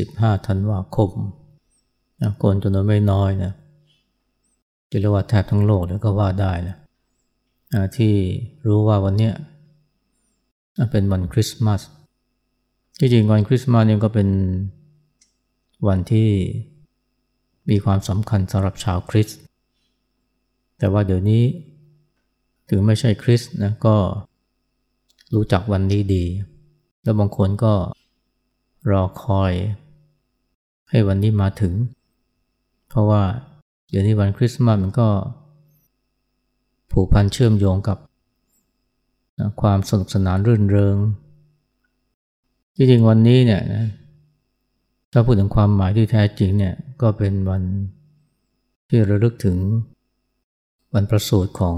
25 ธันวาคมนะคนจำนวนไม่น้อยนะจะเรียกว่าแทบทั้งโลกแล้วก็ว่าได้นะที่รู้ว่าวันนี้เป็นวันคริสต์มาสที่จริงวันคริสต์มาสนี่ก็เป็นวันที่มีความสำคัญสำหรับชาวคริสต์แต่ว่าเดี๋ยวนี้ถึงไม่ใช่คริสต์นะก็รู้จักวันนี้ดี แล้วบางคนก็รอคอย ให้วันนี้มาถึง เพราะว่าเดี๋ยวนี้วันคริสต์มาสมันก็ ผูกพันเชื่อมโยงกับความสนุกสนานรื่นเริงที่จริงวันนี้เนี่ยนะถ้าพูดถึงความหมายที่แท้จริงเนี่ยก็เป็นวันที่ระลึกถึงวันประสูติของ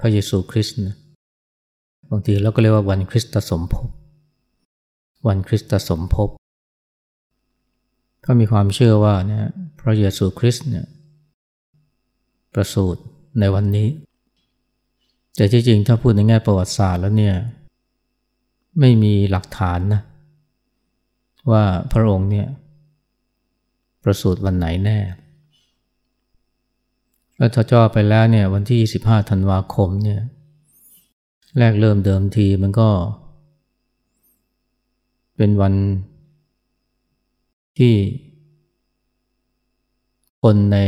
พระเยซูคริสต์นะบางทีเราก็เรียกว่าวันคริสตสมภพ วันคริสตสมภพ ก็มีความเชื่อว่าเนี่ยพระเยซูคริสต์เนี่ยประสูติในวันนี้ แต่ที่จริงถ้าพูดในแง่ประวัติศาสตร์แล้วเนี่ยไม่มีหลักฐานนะว่าพระองค์เนี่ยประสูติวันไหนแน่แล้วถ้าจ่อไปแล้วเนี่ยวันที่ 25 ธันวาคมเนี่ยแรกเริ่มเดิมทีมันก็ เป็นวัน ที่ คนใน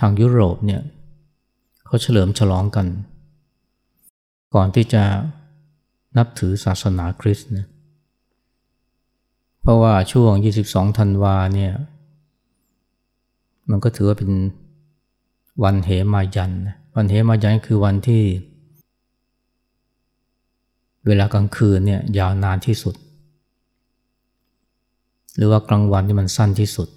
ทางยุโรปเนี่ยเขาเฉลิมฉลองกัน ก่อนที่จะนับถือศาสนาคริสต์นะเพราะว่าช่วง 22 ธันวาเนี่ยมันก็ถือว่าเป็นวันเหมายัน วันเหมายันคือวันที่ เวลากลางคืนเนี่ยยาวนานที่สุด หรือว่ากลางวันที่มันสั้นที่สุด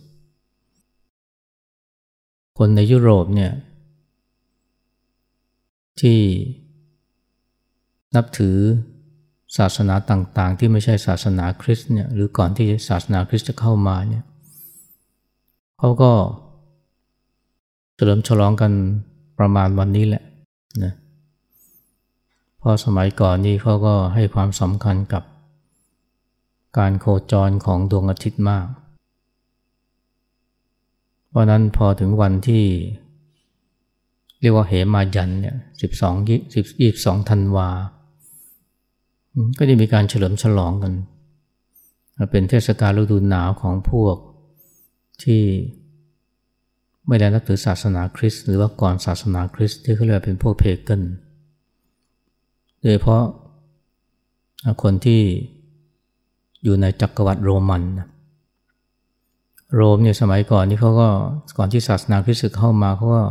คนในยุโรปเนี่ยที่นับถือศาสนาต่างๆ ที่ไม่ใช่ศาสนาคริสต์เนี่ยหรือก่อนที่ศาสนาคริสต์จะเข้ามาเนี่ยเขาก็เฉลิมฉลองกันประมาณวันนี้แหละนะเพราะสมัยก่อนนี้เขาก็ให้ความสำคัญกับ การโคจรของดวงอาทิตย์มาก เพราะนั้นพอถึงวันที่ เรียกว่าเหมายันเนี่ยสิบสองยี่สิบสองธันวา ก็จะมีการเฉลิมฉลองกัน เป็นเทศกาลฤดูหนาวของพวกที่ไม่ได้นับถือศาสนาคริสต์หรือว่าก่อนศาสนาคริสต์ที่เขาเรียกเป็นพวกเพเกนโดยเพราะคนที่ อยู่ในจักรวรรดิโรมันโรมเนี่ยสมัยก่อนนี่เขาก็ก่อนที่ศาสนาคริสต์เข้ามาเขาก็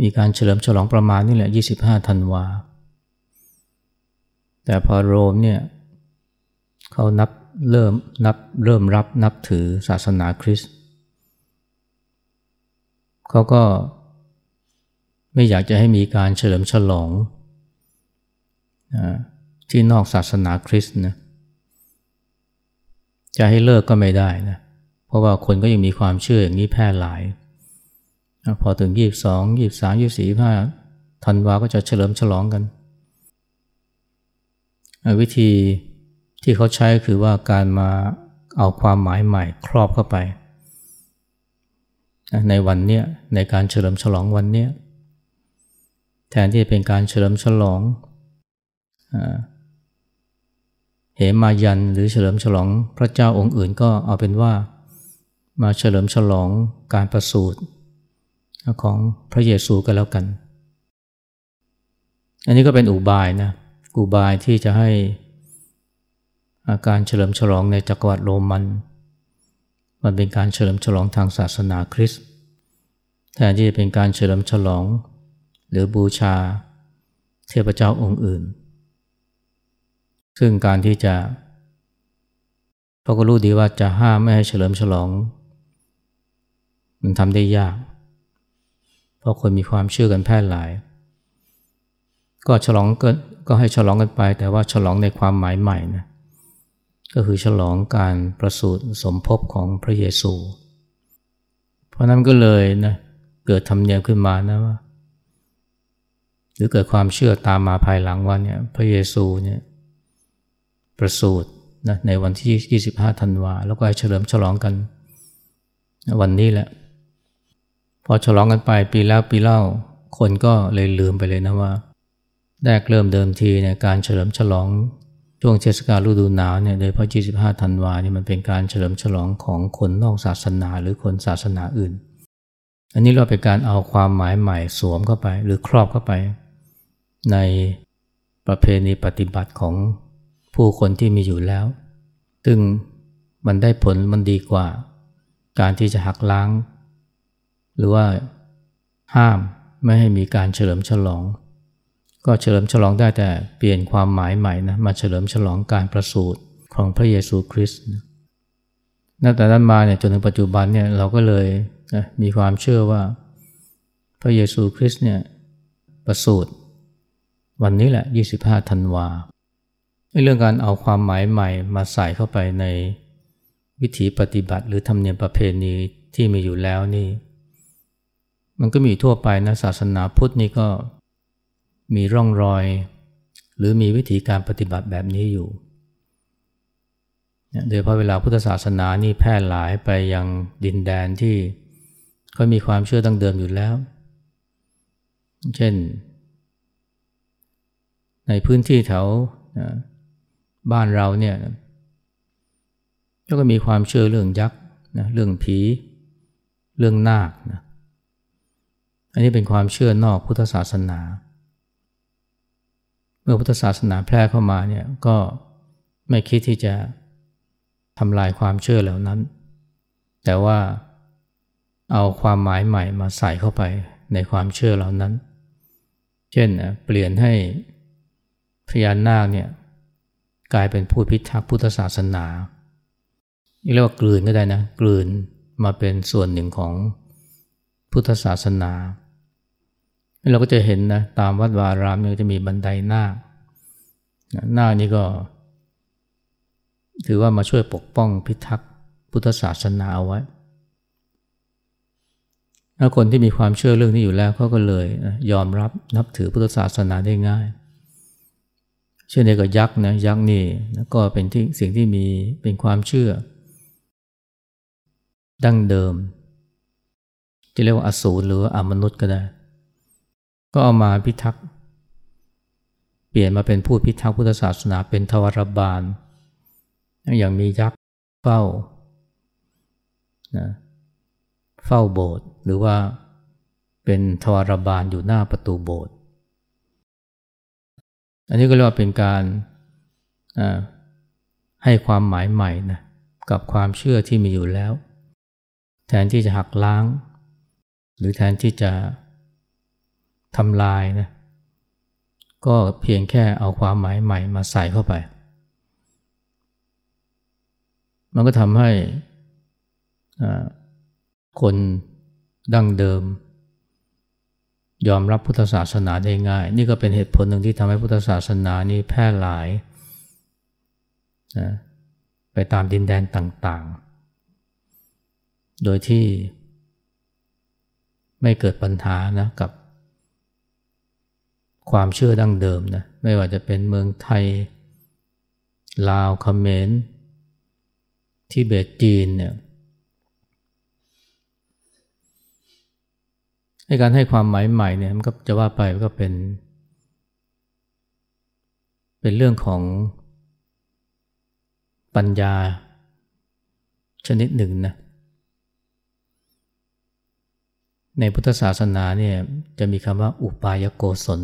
มีการเฉลิมฉลองประมาณนี่แหละ 25ธันวา แต่พอโรมเนี่ยเขานับเริ่มนับเริ่มรับนับถือศาสนาคริสต์เขาก็ไม่อยากจะให้มีการเฉลิมฉลองที่นอกศาสนาคริสต์นะ จะให้เลิกก็ไม่ได้นะเพราะว่าคนก็ยังมีความเชื่ออย่างนี้แพร่หลาย พอถึงยี่บสองยี่สามยี่สี่ห้าธันวาก็จะเฉลิมฉลองกัน วิธีที่เขาใช้คือว่าการมาเอาความหมายใหม่ครอบเข้าไป ในวันเนี้ยในการเฉลิมฉลองวันเนี้ยแทนที่จะเป็นการเฉลิมฉลอง เหมายันหรือเฉลิมฉลองพระเจ้าองค์อื่นก็เอาเป็นว่า มาเฉลิมฉลองการประสูติของพระเยซูก็แล้วกัน อันนี้ก็เป็นอุบายนะอุบายที่จะให้อาการเฉลิมฉลองในจักรวรรดิโรมัน มันเป็นการเฉลิมฉลองทางศาสนาคริสต์แทนที่จะเป็นการเฉลิมฉลอง หรือบูชาเทพเจ้าองค์อื่น ซึ่งการที่จะเขาก็รู้ดีว่าจะห้ามไม่ให้เฉลิมฉลอง มันทำได้ยาก เพราะคนมีความเชื่อกันแพร่หลาย ก็ฉลองก็ก็ให้ฉลองกันไป แต่ว่าฉลองในความหมายใหม่นะก็คือฉลองการประสูติสมภพของพระเยซู เพราะนั้นก็เลยนะเกิดธรรมเนียมขึ้นมานะว่าหรือเกิดความเชื่อตามมาภายหลังว่าเนี่ยพระเยซูเนี่ย ประสูตินะในวันที่ 25 ธันวา แล้วก็เฉลิมฉลองกัน วันนี้แหละ พอฉลองกันไปปีแล้วปีเล่า คนก็เลยลืมไปเลยนะว่าแรกเริ่มเดิมทีในการเฉลิมฉลองช่วงเทศกาลฤดูหนาวเนี่ยโดยเฉพาะ 25 ธันวาเนี่ยมันเป็นการเฉลิมฉลองของคนนอกศาสนาหรือคนศาสนาอื่น อันนี้เราเป็นการเอาความหมายใหม่สวมเข้าไป หรือครอบเข้าไป ในประเพณีปฏิบัติของ ผู้คนที่มีอยู่แล้ว ซึ่งมันได้ผลมันดีกว่า การที่จะหักล้าง หรือว่าห้ามไม่ให้มีการเฉลิมฉลอง ก็เฉลิมฉลองได้แต่เปลี่ยนความหมายใหม่นะมาเฉลิมฉลองการประสูติของพระเยซูคริสต์นับแต่นั้นมาเนี่ยจนถึงปัจจุบันเนี่ยเราก็เลยนะมีความเชื่อว่า พระเยซูคริสต์เนี่ยประสูติวันนี้แหละ 25 ธันวา เรื่องการเอาความหมายใหม่มาใส่เข้าไปในวิถีปฏิบัติ หรือธรรมเนียมประเพณีที่มีอยู่แล้วนี่ มันก็มีทั่วไปนะศาสนาพุทธนี่ก็มีร่องรอย หรือมีวิธีการปฏิบัติแบบนี้อยู่โดยพอเวลาพุทธศาสนานี่แพร่หลายไปยังดินแดนที่เขามีความเชื่อตั้งเดิมอยู่แล้ว เช่น ในพื้นที่แถว บ้านเราเนี่ยก็มีความเชื่อเรื่องยักษ์นะเรื่องผี เรื่องนาคนะอันนี้เป็นความเชื่อนอกพุทธศาสนา เมื่อพุทธศาสนาแพร่เข้ามาเนี่ยก็ไม่คิดที่จะทำลายความเชื่อเหล่านั้น แต่ว่าเอาความหมายใหม่มาใส่เข้าไปในความเชื่อเหล่านั้น เช่นเปลี่ยนให้พญานาคเนี่ย กลายเป็นผู้พิทักษ์พุทธศาสนาเรียกว่ากลืนก็ได้นะกลืนมาเป็นส่วนหนึ่งของพุทธศาสนา เราก็จะเห็นนะตามวัดวารามเนี่ยจะมีบันไดหน้าคนานี่ก็ ถือว่ามาช่วยปกป้องพิทักษ์พุทธศาสนาเอาไว้ถ้าคนที่มีความเชื่อเรื่องนี้อยู่แล้วเขาก็เลยยอมรับนับถือพุทธศาสนาได้ง่าย เช่นเดียวกับยักษ์นะยักษ์นี่ก็เป็นที่สิ่งที่มีเป็นความเชื่อ ดั้งเดิม ที่เรียกว่าอสูรหรืออมนุษย์ก็ได้ ก็เอามาพิทักษ์เปลี่ยนมาเป็นผู้พิทักษ์พุทธศาสนาเป็นทวารบาล อย่างมียักษ์เฝ้านะเฝ้าโบสถ์หรือว่าเป็นทวารบาลอยู่หน้าประตูโบสถ์ อันนี้ก็เรียกว่าเป็นการให้ความหมายใหม่นะกับความเชื่อที่มีอยู่แล้ว แทนที่จะหักล้าง หรือแทนที่จะทำลายนะก็เพียงแค่เอาความหมายใหม่มาใส่เข้าไป มันก็ทำให้คนดั้งเดิม ยอมรับพุทธศาสนาได้ง่าย นี่ก็เป็นเหตุผลหนึ่งที่ทำให้พุทธศาสนานี้แพร่หลายนะไปตามดินแดนต่างๆ โดยที่ไม่เกิดปัญหานะกับ ความเชื่อดั้งเดิมนะไม่ว่าจะเป็นเมืองไทย ลาวเขมรที่เบตจีนเนี่ย ในการให้ความหมายใหม่เนี่ยมันก็จะว่าไปก็เป็น เป็นเรื่องของปัญญาชนิดหนึ่งนะในพุทธศาสนาเนี่ยจะมีคำว่าอุปายโกศล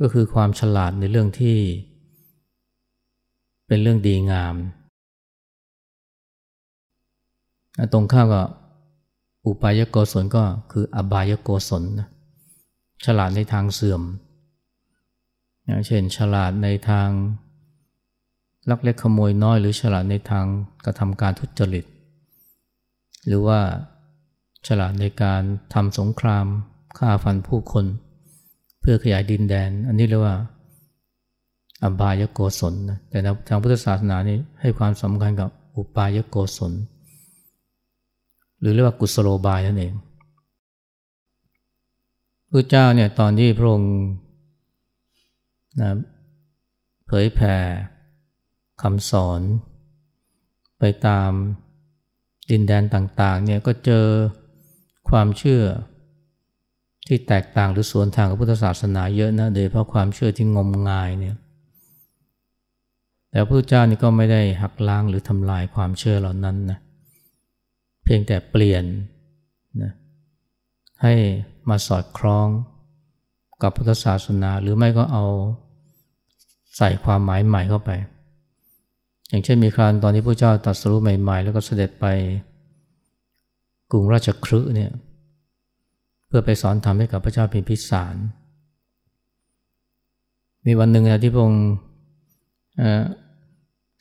ก็คือความฉลาดในเรื่องที่เป็นเรื่องดีงาม ตรงข้ามกับ อุปายโกศลก็คืออบายโกศลนะฉลาดในทางเสื่อมเช่น ฉลาดในทางลักเล็กขโมยน้อย หรือฉลาดในทางกระทำการทุจริต หรือว่าฉลาดในการทำสงครามฆ่าฟันผู้คน เพื่อขยายดินแดน อันนี้เรียกว่า อบายโกศลนะแต่ทางพุทธศาสนานี่ให้ความสำคัญกับอุปายโกศล หรือเรียกว่ากุศโลบายนั่นเองพระเจ้าเนี่ยตอนที่พระองค์นะเผยแผ่คำสอน ไปตามดินแดนต่างๆเนี่ยก็เจอความเชื่อที่แตกต่างหรือสวนทางกับพุทธศาสนาเยอะนะโดยเพราะความเชื่อที่งมงายเนี่ยแต่พระเจ้านี่ก็ไม่ได้หักล้างหรือทำลายความเชื่อเหล่านั้นนะเพียงแต่เปลี่ยนนะให้มาสอดคล้องกับพุทธศาสนา หรือไม่ก็เอาใส่ความหมายใหม่เข้าไป อย่างเช่นมีครานตอนที่พระเจ้าตรัสรู้ใหม่ ๆ แล้วก็เสด็จไปกรุงราชครืเนี่ยเพื่อไปสอนธรรมให้กับพระเจ้าพิมพิสาร มีวันหนึ่งนะที่พระองค์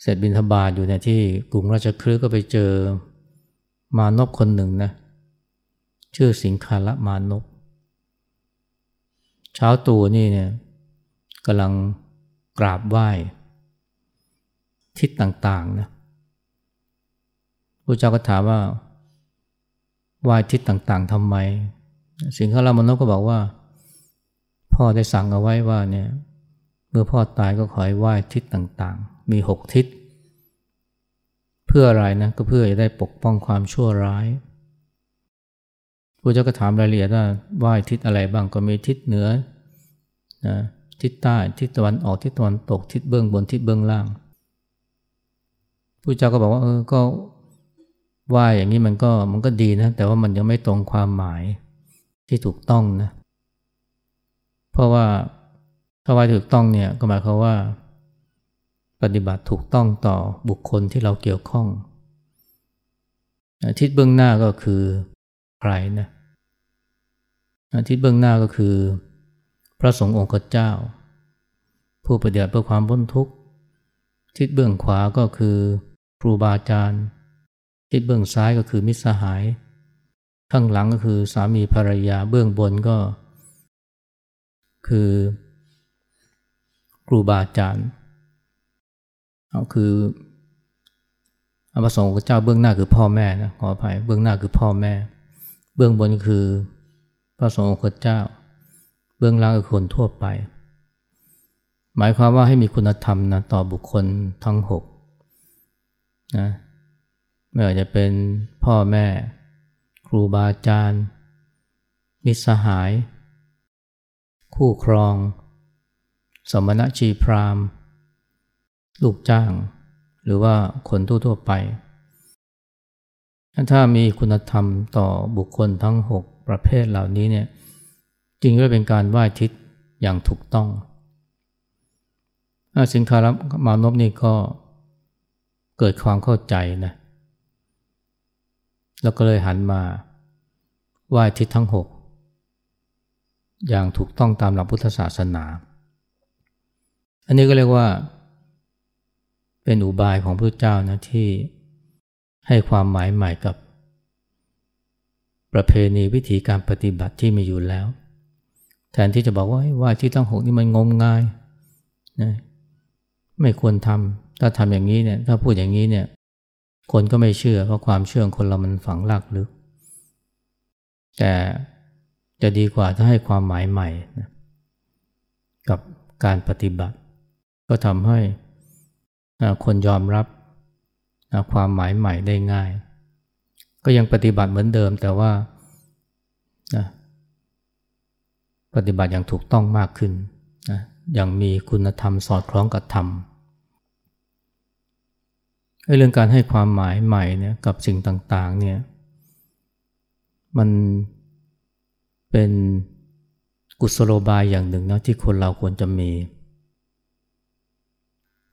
เสร็จบินทบาทอยู่ในที่กรุงราชครืก็ไปเจอ มานพคนหนึ่งนะชื่อสิงคาระมานพเช้าตูนี่เนี่ยกำลังกราบไหว้ ทิศต่างๆนะพระเจ้าก็ถามว่าไหว้ทิศต่างๆทำไม สิงคารามนพก็บอกว่า พ่อได้สั่งเอาไว้ว่าเนี่ยเมื่อพ่อตายก็ขอให้ไหว้ทิศต่างๆ มีหกทิศ เพื่ออะไรนะก็เพื่อจะได้ปกป้องความชั่วร้ายพระเจ้าก็ถามรายละเอียดว่าไหว้ทิศอะไรบ้างก็มีทิศเหนือนะทิศใต้ทิศตะวันออกทิศตะวันตกทิศเบื้องบนทิศเบื้องล่างพระเจ้าก็บอกว่าเออก็ไหว้อย่างนี้มันก็มันก็ดีนะ แต่ว่ามันยังไม่ตรงความหมายที่ถูกต้องนะ เพราะว่าถ้าไหว้ถูกต้องเนี่ยก็หมายความว่า ปฏิบัติถูกต้องต่อบุคคลที่เราเกี่ยวข้องทิศเบื้องหน้าก็คือใครนะทิศเบื้องหน้าก็คือ พระสงฆ์องค์เจ้า ผู้ปฏิบัติเพื่อความพ้นทุกข์ ทิศเบื้องขวาก็คือครูบาอาจารย์ ทิศเบื้องซ้ายก็คือมิตรสหาย ข้างหลังก็คือสามีภรรยาเบื้องบนก็ คือครูบาอาจารย์ เอาคือพระสงฆ์เจ้าเบื้องหน้าคือพ่อแม่นะขออภัยเบื้องหน้าคือพ่อแม่ เบื้องบนคือพระสงฆ์ของเจ้า เบื้องล่างคือคนทั่วไป หมายความว่าให้มีคุณธรรมนะต่อบุคคลทั้งหกนะไม่ว่าจะเป็นพ่อแม่ ครูบาอาจารย์มิตรสหาย คู่ครอง สมณะชีพราหม ลูกจ้าง หรือว่าคนทั่วๆไป ถ้ามีคุณธรรมต่อบุคคลทั้งหกประเภทเหล่านี้เนี่ยจริงก็เป็นการไหว้ทิศอย่างถูกต้อง สินคารมานพนี่ก็เกิดความเข้าใจนะแล้วก็เลยหันมาไหว้ทิศทั้งหกอย่างถูกต้องตามหลักพุทธศาสนา อันนี้ก็เรียกว่า เป็นอุบายของพระเจ้านะที่ให้ความหมายใหม่กับ ประเพณีวิธีการปฏิบัติที่มีอยู่แล้ว แทนที่จะบอกว่าไหว้ที่ทั้งหกนี่มันงมงายนะไม่ควรทำถ้าทำอย่างนี้เนี่ยถ้าพูดอย่างนี้เนี่ยคนก็ไม่เชื่อเพราะความเชื่อของคนเรามันฝังลากลึก แต่จะดีกว่าถ้าให้ความหมายใหม่นะกับการปฏิบัติ ก็ทำให้ คนยอมรับความหมายใหม่ได้ง่าย ก็ยังปฏิบัติเหมือนเดิมแต่ว่าปฏิบัติอย่างถูกต้องมากขึ้นนะอย่างมีคุณธรรมสอดคล้องกับธรรมเรื่องการให้ความหมายใหม่เนี่ยกับสิ่งต่างๆเนี่ยมันเป็นกุศโลบายอย่างหนึ่งนะที่คนเราควรจะมี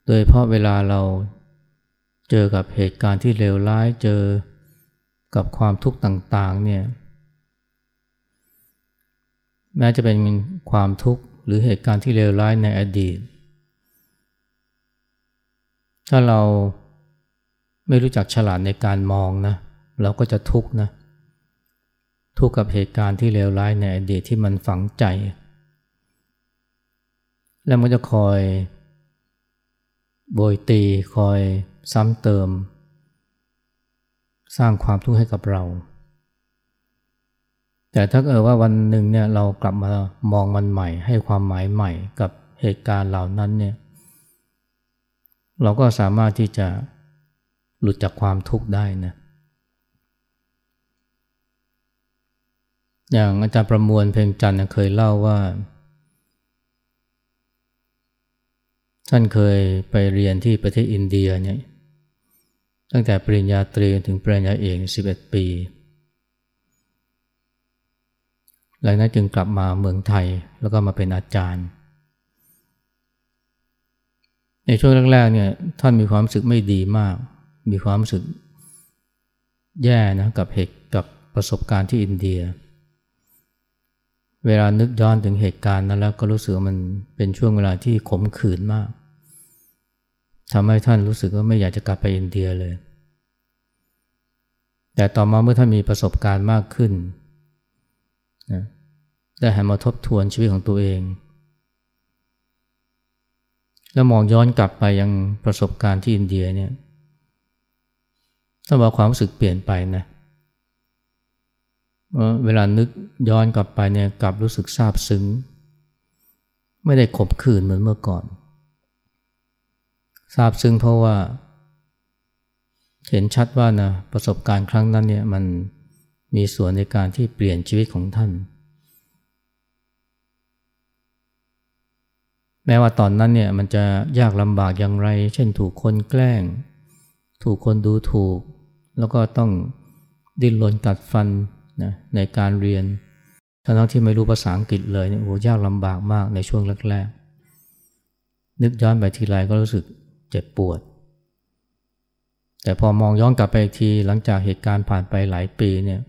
โดยเพราะเวลาเราเจอกับเหตุการณ์ที่เลวร้ายเจอกับความทุกข์ต่างๆเนี่ยแม้จะเป็นความทุกข์หรือเหตุการณ์ที่เลวร้ายในอดีต ถ้าเราไม่รู้จักฉลาดในการมองนะเราก็จะทุกข์นะทุกข์กับเหตุการณ์ที่เลวร้ายในอดีตที่มันฝังใจ แล้วมันจะคอย โบยตีคอยซ้ำเติม สร้างความทุกข์ให้กับเรา แต่ถ้าเกิดว่าวันหนึ่งเนี่ยเรากลับมามองมันใหม่ ให้ความหมายใหม่กับเหตุการณ์เหล่านั้นเนี่ยเราก็สามารถที่จะหลุดจากความทุกข์ได้นะอย่างอาจารย์ประมวลเพลงจันทร์เคยเล่าว่า ท่านเคยไปเรียนที่ประเทศอินเดียเนี่ยตั้งแต่ปริญญาตรีถึงปริญญาเอก11 ปี หลังนั้นจึงกลับมาเมืองไทยแล้วก็มาเป็นอาจารย์ ในช่วงแรกๆเนี่ยท่านมีความรู้สึกไม่ดีมาก มีความรู้สึกแย่นะกับเหตุกับประสบการณ์ที่อินเดีย เวลานึกย้อนถึงเหตุการณ์นั้นแล้วก็รู้สึกมันเป็นช่วงเวลาที่ขมขื่นมากทำให้ท่านรู้สึกว่าไม่อยากจะกลับไปอินเดียเลย แต่ต่อมาเมื่อท่านมีประสบการณ์มากขึ้นนะได้หันมาทบทวนชีวิตของตัวเอง แล้วมองย้อนกลับไปยังประสบการณ์ที่อินเดียเนี่ยถ้าว่าความรู้สึกเปลี่ยนไปนะเเวลานึกย้อนกลับไปเนี่ยกลับรู้สึกซาบซึ้ง ไม่ได้ขบขื่นเหมือนเมื่อก่อนซาบซึ้งเพราะว่า เห็นชัดว่านะประสบการณ์ครั้งนั้นเนี่ยมันมีส่วนในการที่เปลี่ยนชีวิตของท่าน แม้ว่าตอนนั้นเนี่ยมันจะยากลำบากอย่างไร เช่นถูกคนแกล้ง ถูกคนดูถูก แล้วก็ต้องดิ้นรนกัดฟัน นะในการเรียนทั้งที่ไม่รู้ภาษาอังกฤษเลยเนี่ยโอ้ยากลำบากมากในช่วงแรกๆ นึกย้อนไปทีไรก็รู้สึกเจ็บปวด แต่พอมองย้อนกลับไปอีกทีหลังจากเหตุการณ์ผ่านไปหลายปีเนี่ย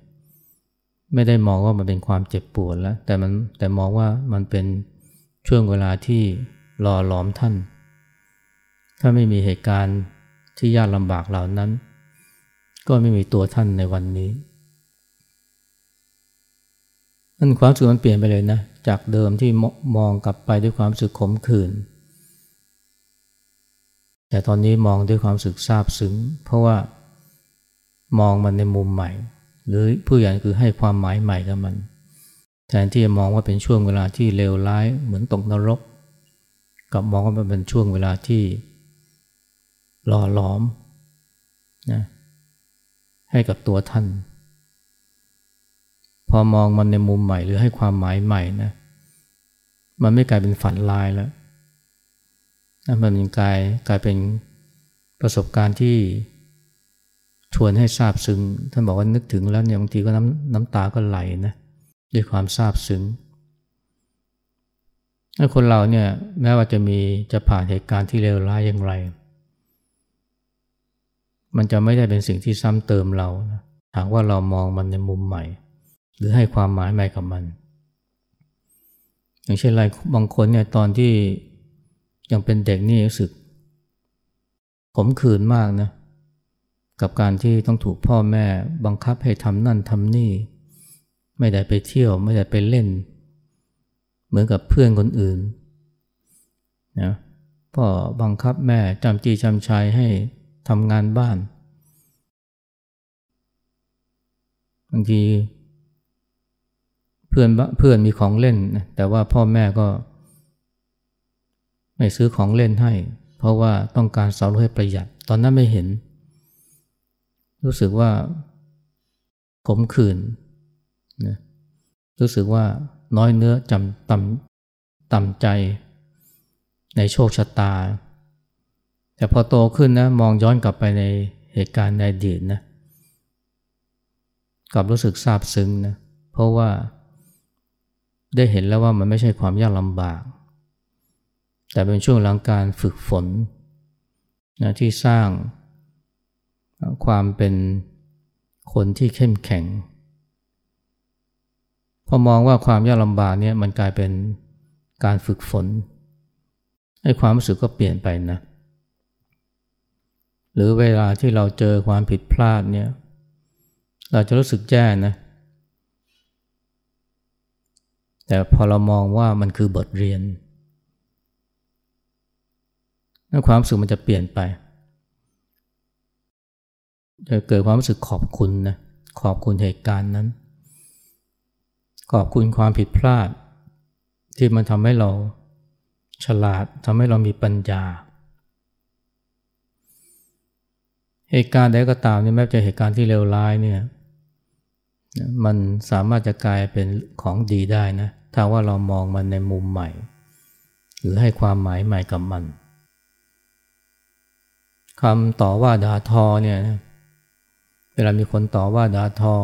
ไม่ได้มองว่ามันเป็นความเจ็บปวดแล้ว แต่มันแต่มองว่ามันเป็นช่วงเวลาที่หล่อหลอมท่าน ถ้าไม่มีเหตุการณ์ที่ยากลำบากเหล่านั้น ก็ไม่มีตัวท่านในวันนี้ นั่นความรู้สึกมันเปลี่ยนไปเลยนะ จากเดิมที่มองกลับไปด้วยความรู้สึกขมขื่นแต่ตอนนี้มองด้วยความรู้สึกซาบซึ้ง เพราะว่ามองมันในมุมใหม่ หรือผู้ใหญ่คือให้ความหมายใหม่กับมัน แทนที่จะมองว่าเป็นช่วงเวลาที่เลวร้ายเหมือนตกนรก กับมองว่ามันเป็นช่วงเวลาที่หล่อหลอมนะให้กับตัวท่าน พอมองมันในมุมใหม่หรือให้ความหมายใหม่นะ มันไม่กลายเป็นฝันลายแล้วมันกลายกลายเป็นประสบการณ์ที่ชวนให้ซาบซึ้ง ท่านบอกว่านึกถึงแล้วเนี่ยบางทีก็น้ำน้ำตาก็ไหลนะด้วยความซาบซึ้งถ้าคนเราเนี่ยแม้ว่าจะมีจะผ่านเหตุการณ์ที่เลวร้ายอย่างไร มันจะไม่ได้เป็นสิ่งที่ซ้ำเติมเรานะหากว่าเรามองมันในมุมใหม่ หรือให้ความหมายใหม่กับมัน อย่างเช่นอะไรบางคนเนี่ยตอนที่ยังเป็นเด็กนี่รู้สึก ขมขื่นมากนะกับการที่ต้องถูกพ่อแม่บังคับให้ทำนั่นทำนี่ ไม่ได้ไปเที่ยวไม่ได้ไปเล่น เหมือนกับเพื่อนคนอื่นนะพ่อบังคับแม่จำจีจำชัยให้ทำงานบ้านบางที พื่อนเพื่อนมีของเล่น แต่ว่าพ่อแม่ก็ไม่ซื้อของเล่นให้ เพราะว่าต้องการสอนให้ประหยัด ตอนนั้นไม่เห็น รู้สึกว่าขมขื่นนะรู้สึกว่าน้อยเนื้อจำต่ำต่ำใจในโชคชะตา แต่พอโตขึ้นนะมองย้อนกลับไปในเหตุการณ์ในอดีตนะกลับรู้สึกซาบซึ้งนะเพราะว่า ได้เห็นแล้วว่ามันไม่ใช่ความยากลำบาก แต่เป็นช่วงหลังการฝึกฝนนะที่สร้างความเป็นคนที่เข้มแข็ง พอมองว่าความยากลำบากเนี่ยมันกลายเป็นการฝึกฝนให้ความรู้สึกก็เปลี่ยนไปนะหรือเวลาที่เราเจอความผิดพลาดเนี่ยเราจะรู้สึกแย่นะ แต่พอเรามองว่ามันคือบทเรียนความรู้สึกมันจะเปลี่ยนไป จะเกิดความรู้สึกขอบคุณนะขอบคุณเหตุการณ์นั้น ขอบคุณความผิดพลาด ที่มันทำให้เราฉลาดทำให้เรามีปัญญา เหตุการณ์ใดก็ตามนี่แม้จะเหตุการณ์ที่เลวร้ายเนี่ยมันสามารถจะกลายเป็นของดีได้นะ ถ้าว่าเรามองมันในมุมใหม่ หรือให้ความหมายใหม่กับมันคำต่อว่าด่าทอเนี่ยเวลามีคนต่อว่าด่าทอ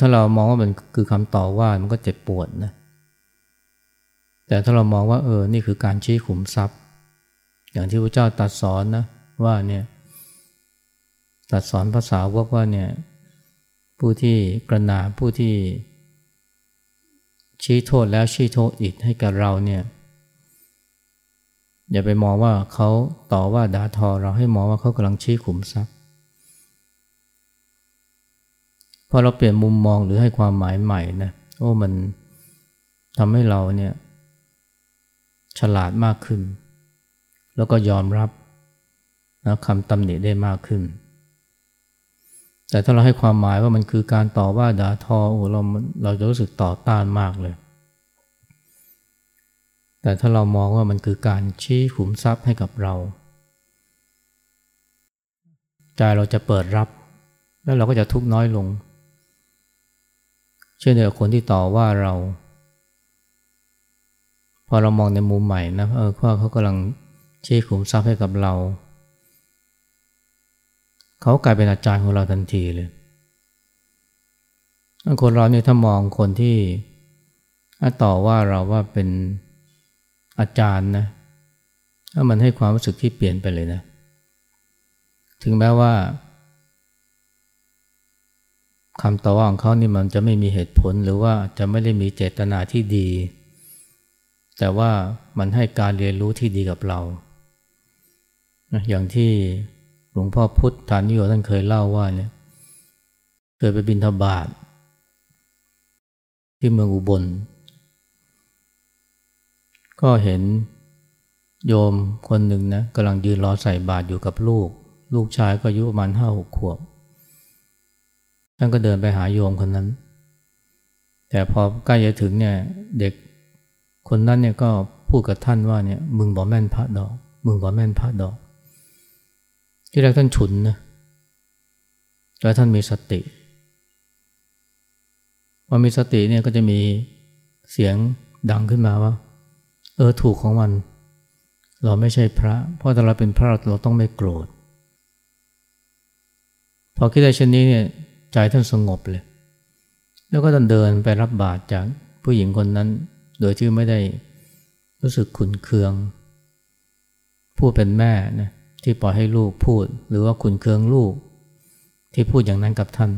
ถ้าเรามองว่ามันคือคำต่อว่ามันก็เจ็บปวดนะแต่ถ้าเรามองว่าเออนี่คือการชี้ขุมทรัพย์ อย่างที่พระเจ้าตรัสสอนนะว่าเนี่ยตรัสสอนภาษาวกว่าเนี่ยผู้ที่กระนาผู้ที่ ชี้โทษแล้วชี้โทษอีกให้กับเราเนี่ยอย่าไปมองว่าเขาต่อว่าด่าทอเราให้มองว่าเขากำลังชี้ขุมทรัพย์พอเราเปลี่ยนมุมมองหรือให้ความหมายใหม่นะโอ้มันทำให้เราเนี่ยฉลาดมากขึ้น แล้วก็ยอมรับนะคำตำหนิได้มากขึ้น แต่ถ้าเราให้ความหมายว่ามันคือการต่อว่าด่าทอโอ้เราเราจะรู้สึกต่อต้านมากเลย แต่ถ้าเรามองว่ามันคือการชี้ขุมทรัพย์ให้กับเรา ใจเราจะเปิดรับ แล้วเราก็จะทุกข์น้อยลง เช่นเดียวกับคนที่ต่อว่าเรา พอเรามองในมุมใหม่นะเออว่าเขากำลังชี้ขุมทรัพย์ให้กับเรา เขากลายเป็นอาจารย์ของเราทันทีเลยคนเราเนี่ยถ้ามองคนที่ต่อว่าเราว่าเป็นอาจารย์นะถ้ามันให้ความรู้สึกที่เปลี่ยนไปเลยนะ ถึงแม้ว่าคำต่อว่าของเขานี่มันจะไม่มีเหตุผลหรือว่าจะไม่ได้มีเจตนาที่ดี แต่ว่ามันให้การเรียนรู้ที่ดีกับเรา อย่างที่ หลวงพ่อพุทธานิโยท่านเคยเล่าว่าเนี่ยเคยไปบินทบาทที่เมืองอุบล ก็เห็นโยมคนหนึ่งนะกำลังยืนรอใส่บาตรอยู่กับลูก ลูกชายก็อายุประมาณห้าหกขวบท่านก็เดินไปหาโยมคนนั้น แต่พอใกล้จะถึงเนี่ยเด็กคนนั้นเนี่ยก็พูดกับท่านว่าเนี่ยมึงบอกแม่นพระดอก มึงบอกแม่นพระดอก ที่แรกท่านฉุนนะแล้วท่านมีสติพอมีสติเนี่ยก็จะมีเสียงดังขึ้นมาว่า เออถูกของมัน เราไม่ใช่พระ เพราะถ้าเราเป็นพระเราต้องไม่โกรธ พอคิดได้เช่นนี้เนี่ยใจท่านสงบเลย แล้วก็ท่านเดินไปรับบาตรจากผู้หญิงคนนั้น โดยที่ไม่ได้รู้สึกขุนเคือง ผู้เป็นแม่นะ ที่ปล่อยให้ลูกพูด หรือว่าขุนเคืองลูก ที่พูดอย่างนั้นกับท่าน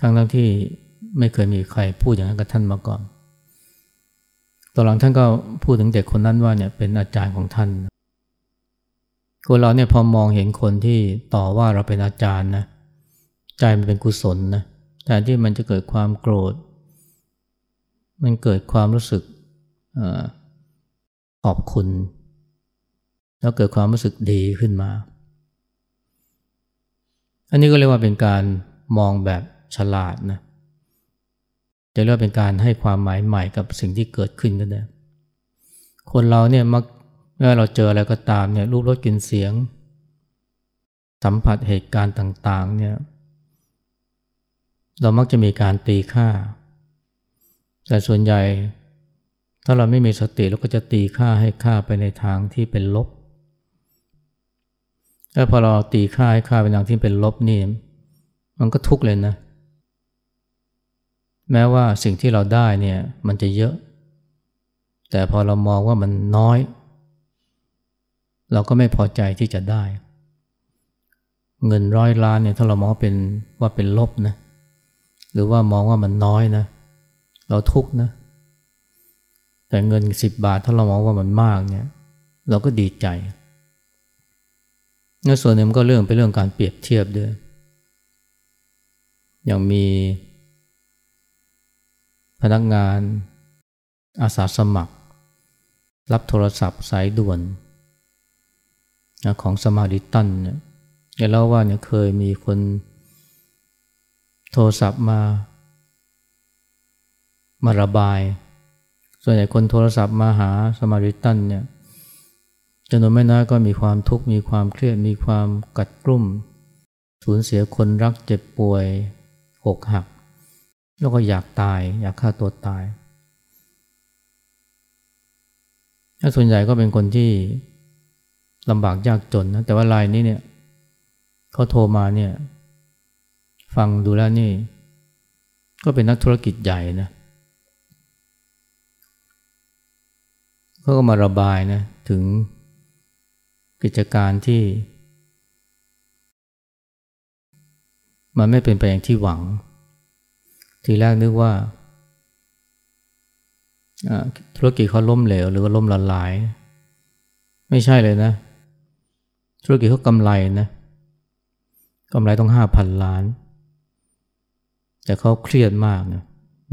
ทั้งทั้งที่ไม่เคยมีใครพูดอย่างนั้นกับท่านมาก่อน ตอนหลังท่านก็พูดถึงเด็กคนนั้นว่าเนี่ยเป็นอาจารย์ของท่าน คนเราเนี่ยพอมองเห็นคนที่ต่อว่าเราเป็นอาจารย์นะ ใจมันเป็นกุศลนะ แต่ที่มันจะเกิดความโกรธ มันเกิดความรู้สึกขอบคุณ แล้วเกิดความรู้สึกดีขึ้นมา อันนี้ก็เรียกว่าเป็นการมองแบบฉลาดนะ จะเรียกว่าเป็นการให้ความหมายใหม่กับสิ่งที่เกิดขึ้นก็ได้ คนเราเนี่ยมักเมื่อเราเจออะไรก็ตามเนี่ยรูปรสกลิ่นเสียง สัมผัสเหตุการณ์ต่าง ๆ เนี่ย เรามักจะมีการตีค่า แต่ส่วนใหญ่ถ้าเราไม่มีสติเราก็จะตีค่าให้ค่าไปในทางที่เป็นลบ แล้วพอเราตีค่าให้ค่าเป็นอย่างที่เป็นลบนี่มันก็ทุกข์เลยนะ แม้ว่าสิ่งที่เราได้เนี่ยมันจะเยอะ แต่พอเรามองว่ามันน้อย เราก็ไม่พอใจที่จะได้ เงินร้อยล้านเนี่ยถ้าเรามองเป็นว่าเป็นลบนะหรือว่ามองว่ามันน้อยนะ เราทุกข์นะ แต่เงินสิบบาทถ้าเรามองว่ามันมากเนี่ย เราก็ดีใจ และส่วนหนึ่งก็เรื่องเป็นเรื่องการเปรียบเทียบด้วย อย่างมีพนักงานอาสาสมัคร รับโทรศัพท์สายด่วนของสมาริตันเนี่ยเล่าว่าเนี่ยเคยมีคนโทรศัพท์มา มาระบาย ส่วนใหญ่คนโทรศัพท์มาหาสมาริตันเนี่ย จำนวนไม่น้อยก็มีความทุกข์มีความเครียดมีความกัดกรุ่ม สูญเสียคนรักเจ็บป่วยหกหัก แล้วก็อยากตายอยากฆ่าตัวตายถ้าส่วนใหญ่ก็เป็นคนที่ลำบากยากจนนะแต่ว่ารายนี้เนี่ยเขาโทรมาเนี่ยฟังดูแล้วนี่ ก็เป็นนักธุรกิจใหญ่นะเขาก็มาระบายนะถึง กิจการที่ มันไม่เป็นไปอย่างที่หวัง ทีแรกนึกว่าธุรกิจเขาล้มเหลวหรือว่าล้มละลาย ไม่ใช่เลยนะ ธุรกิจเขากำไรนะกำไรต้องห้าพันล้าน แต่เขาเครียดมากนะ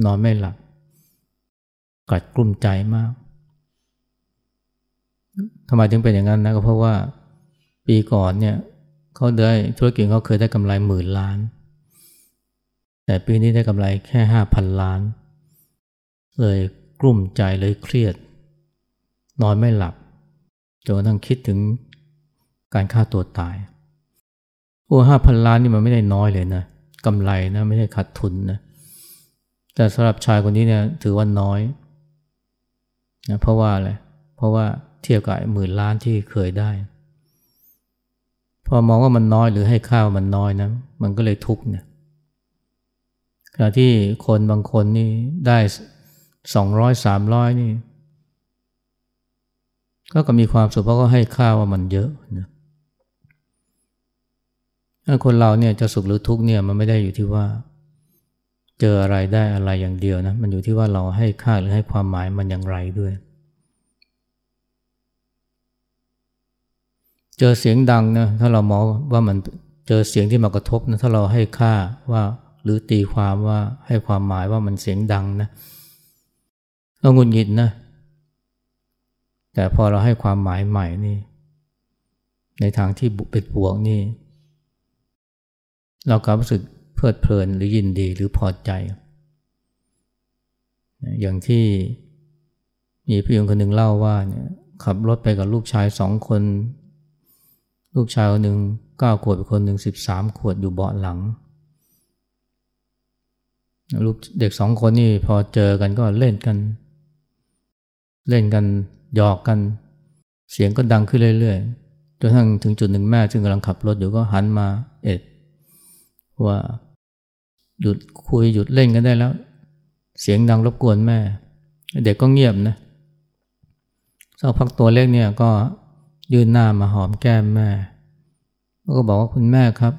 นอนไม่หลับกัดกลุ้มใจมาก ทำไมถึงเป็นอย่างนั้นนะก็เพราะว่าปีก่อนเนี่ยเขาได้ธุรกิจเขาเคยได้กำไรหมื่นล้าน แต่ปีนี้ได้กำไรแค่ห้าพันล้าน เลยกลุ้มใจเลยเครียด นอนไม่หลับจนกระทั่งคิดถึงการฆ่าตัวตายโอ้ห้าพันล้านนี่มันไม่ได้น้อยเลยนะกำไรนะไม่ใช่ขาดทุนนะแต่สำหรับชายคนนี้เนี่ยถือว่าน้อยนะเพราะว่าอะไร เพราะว่าเทียบกับหมื่นล้านที่เคยได้ พอมองว่ามันน้อยหรือให้ข้าวมันน้อยนะ มันก็เลยทุกข์เนี่ยขณะที่คนบางคนนี่ได้สองร้อยสามร้อยนี่ ก็ก็มีความสุขเพราะก็ให้ข้าวว่ามันเยอะนะคนเราเนี่ยจะสุขหรือทุกข์เนี่ยมันไม่ได้อยู่ที่ว่า เจออะไรได้อะไรอย่างเดียวนะ มันอยู่ที่ว่าเราให้ค่าหรือให้ความหมายมันอย่างไรด้วย เจอเสียงดังนะถ้าเรามองว่ามันเจอเสียงที่มากระทบนะถ้าเราให้ค่าว่าหรือตีความว่าให้ความหมายว่ามันเสียงดังนะเราหงุนงิดนะ แต่พอเราให้ความหมายใหม่นี่ ในทางที่เป็นบวกนี่ เราก็รู้สึกเพลิดเพลินหรือยินดีหรือพอใจ อย่างที่มีพี่คนหนึ่งเล่าว่าเนี่ยขับรถไปกับลูกชายสองคน ลูกชายคนหนึ่งเก้าขวบอีกคนหนึ่งสิบสามขวบอยู่เบาะหลัง ลูกเด็กสองคนนี่พอเจอกันก็เล่นกัน เล่นกันหยอกกัน เสียงก็ดังขึ้นเรื่อยๆจนทั้งถึงจุดหนึ่งแม่ซึ่งกำลังขับรถอยู่ก็หันมาเอ็ด ว่าหยุดคุยหยุดเล่นกันได้แล้ว เสียงดังรบกวนแม่ เด็กก็เงียบนะสักพักตัวเล็กเนี่ยก็ ยื่นหน้ามาหอมแก้มแม่ก็บอกว่าคุณแม่ครับ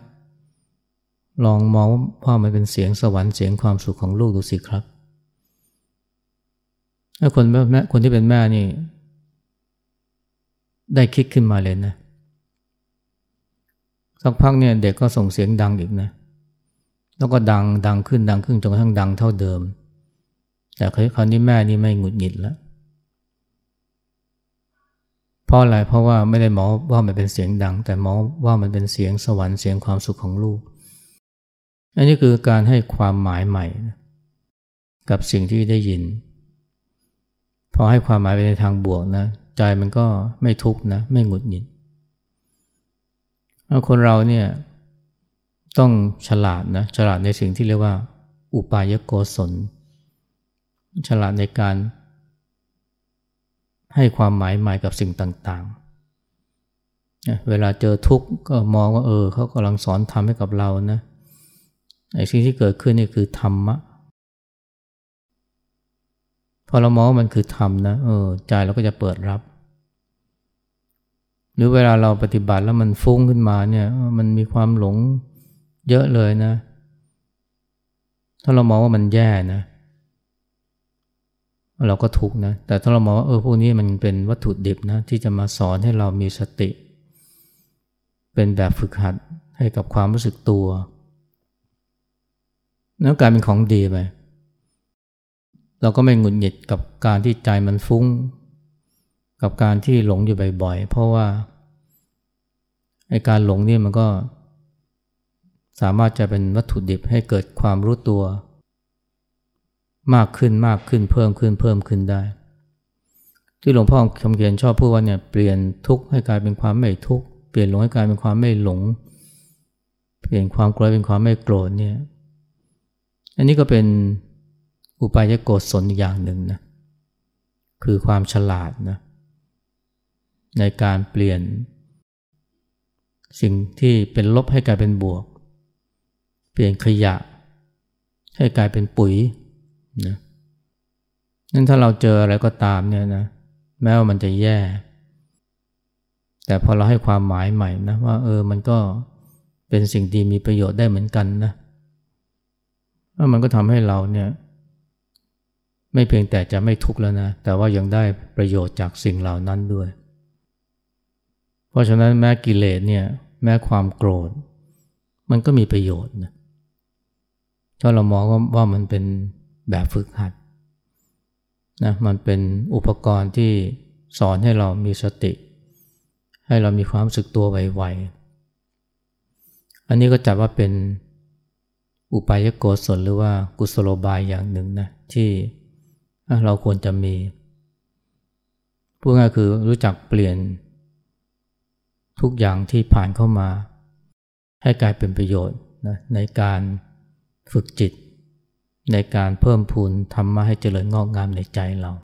ลองมองว่ามันเป็นเสียงสวรรค์เสียงความสุขของลูกดูสิครับถ้าคนแม่คนที่เป็นแม่นี่ ได้คิดขึ้นมาเลยนะ สักพักเนี่ยเด็กก็ส่งเสียงดังอีกนะ แล้วก็ดังดังขึ้นดังขึ้นจนกระทั่งดังเท่าเดิม แต่คราวนี้แม่นี่ไม่หงุดหงิดแล้ว เพราะอะไรเพราะว่าไม่ได้หมอว่ามันเป็นเสียงดัง แต่หมอว่ามันเป็นเสียงสวรรค์เสียงความสุขของลูก อันนี้คือการให้ความหมายใหม่ กับสิ่งที่ได้ยิน พอให้ความหมายไปในทางบวกนะ ใจมันก็ไม่ทุกข์นะไม่หงุดหงิดคนเราเนี่ยต้องฉลาดนะฉลาดในสิ่งที่เรียกว่า อุปายโกศลฉลาดในการ ให้ความหมายใหม่กับสิ่งต่างๆ เวลาเจอทุกข์ก็มองว่าเออเขากำลังสอนทำให้กับเรานะไอ้สิ่งที่เกิดขึ้นนี่คือธรรมะ พอเรามองว่ามันคือธรรมนะเออใจเราก็จะเปิดรับ หรือเวลาเราปฏิบัติแล้วมันฟุ้งขึ้นมาเนี่ยมันมีความหลงเยอะเลยนะ ถ้าเรามองว่ามันแย่นะเเราก็ทุกนะ แต่ถ้าเรามองว่าเออพวกนี้มันเป็นวัตถุดิบนะที่จะมาสอนให้เรามีสติ เป็นแบบฝึกหัดให้กับความรู้สึกตัว แล้วกลายเป็นของดีไปเราก็ไม่หงุดหงิดกับการที่ใจมันฟุ้ง กับการที่หลงอยู่บ่อยๆ เพราะว่าไอการหลงนี่มันก็สามารถจะเป็นวัตถุดิบให้เกิดความรู้ตัว มากขึ้นมากขึ้นเพิ่มขึ้นเพิ่มขึ้นได้ ที่หลวงพ่อคำเขียนชอบพูดว่าเนี่ยเปลี่ยนทุกข์ให้กลายเป็นความไม่ทุกข์เปลี่ยนหลงให้กลายเป็นความไม่หลง เปลี่ยนความโกรธเป็นความไม่โกรธเนี่ยอันนี้ก็เป็นอุปายโกศลอย่างหนึ่งนะคือความฉลาดนะในการเปลี่ยน สิ่งที่เป็นลบให้กลายเป็นบวก เปลี่ยนขยะ ให้กลายเป็นปุ๋ย นะนั่นถ้าเราเจออะไรก็ตามเนี่ยนะแม้ว่ามันจะแย่ แต่พอเราให้ความหมายใหม่นะว่าเออมันก็เป็นสิ่งดีมีประโยชน์ได้เหมือนกันนะแล้วมันก็ทำให้เราเนี่ย ไม่เพียงแต่จะไม่ทุกข์แล้วนะ แต่ว่ายังได้ประโยชน์จากสิ่งเหล่านั้นด้วย เพราะฉะนั้นแม้กิเลสเนี่ย แม้ความโกรธ มันก็มีประโยชน์นะถ้าเรามองว่าว่ามันเป็น แบบฝึกหัดนะมันเป็นอุปกรณ์ที่สอนให้เรามีสติ ให้เรามีความสึกตัวไวๆ อันนี้ก็จัดว่าเป็นอุปายโกศลหรือว่ากุศโลบายอย่างหนึ่งนะที่เราควรจะมีพูดง่ายคือรู้จักเปลี่ยนทุกอย่างที่ผ่านเข้ามา ให้กลายเป็นประโยชน์นะในการฝึกจิต ในการเพิ่มพูนธรรมะให้เจริญงอกงามในใจเรา